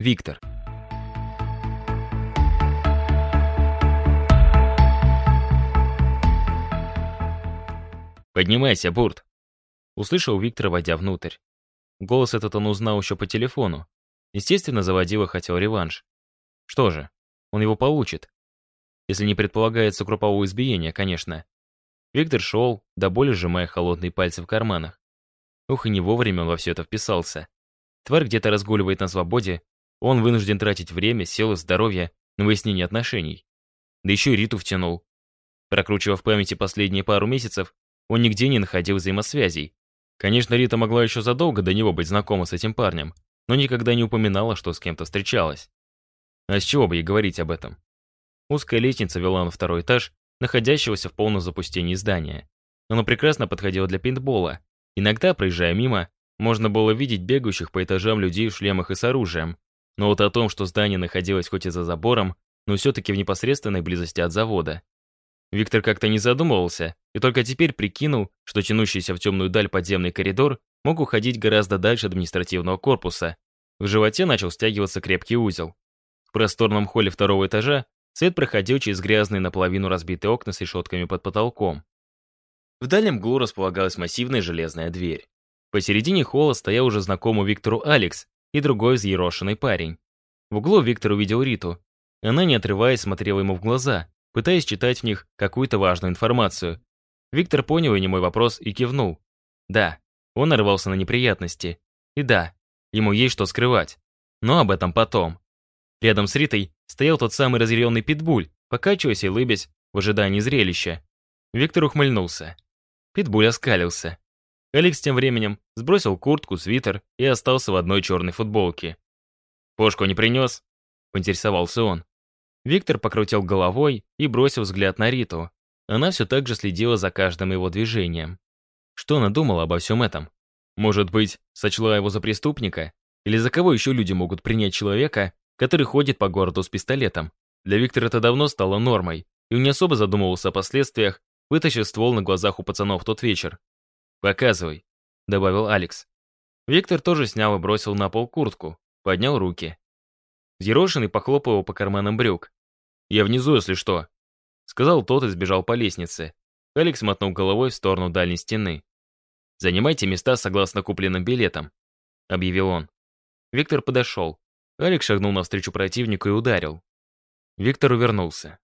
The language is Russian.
Виктор. «Поднимайся, Бурт!» Услышал Виктор, войдя внутрь. Голос этот он узнал еще по телефону. Естественно, заводила хотел реванш. Что же, он его получит. Если не предполагается групповое избиение, конечно. Виктор шел, до боли сжимая холодные пальцы в карманах. Ух, и не вовремя он во все это вписался. Тварь где-то разгуливает на свободе, он вынужден тратить время, силы, здоровье на выяснение отношений. Да еще и Риту втянул. Прокручивая в памяти последние пару месяцев, он нигде не находил взаимосвязей. Конечно, Рита могла еще задолго до него быть знакома с этим парнем, но никогда не упоминала, что с кем-то встречалась. А с чего бы ей говорить об этом? Узкая лестница вела на второй этаж, находящегося в полном запустении здания. Оно прекрасно подходило для пейнтбола. Иногда, проезжая мимо, можно было видеть бегающих по этажам людей в шлемах и с оружием. Но вот о том, что здание находилось хоть и за забором, но все-таки в непосредственной близости от завода. Виктор как-то не задумывался и только теперь прикинул, что тянущийся в темную даль подземный коридор мог уходить гораздо дальше административного корпуса. В животе начал стягиваться крепкий узел. В просторном холле второго этажа свет проходил через грязные наполовину разбитые окна с решетками под потолком. В дальнем углу располагалась массивная железная дверь. Посередине холла стоял уже знакомый Виктору Алекс и другой взъерошенный парень. В углу Виктор увидел Риту. Она, не отрываясь, смотрела ему в глаза, пытаясь читать в них какую-то важную информацию. Виктор понял и немой вопрос и кивнул. Да, он нарвался на неприятности. И да, ему есть что скрывать. Но об этом потом. Рядом с Ритой стоял тот самый разъяренный питбуль, покачиваясь и лыбясь в ожидании зрелища. Виктор ухмыльнулся. Питбуль оскалился. Алекс тем временем сбросил куртку, свитер и остался в одной черной футболке. «Пошку не принес?» — поинтересовался он. Виктор покрутил головой и бросил взгляд на Риту. Она все так же следила за каждым его движением. Что она думала обо всем этом? Может быть, сочла его за преступника? Или за кого еще люди могут принять человека, который ходит по городу с пистолетом? Для Виктора это давно стало нормой, и он не особо задумывался о последствиях, вытащив ствол на глазах у пацанов тот вечер. «Показывай», — добавил Алекс. Виктор тоже снял и бросил на пол куртку, поднял руки. Взъерошенный похлопал его по карманам брюк. «Я внизу, если что», — сказал тот и сбежал по лестнице. Алекс мотнул головой в сторону дальней стены. «Занимайте места согласно купленным билетам», — объявил он. Виктор подошел. Алекс шагнул навстречу противнику и ударил. Виктор увернулся.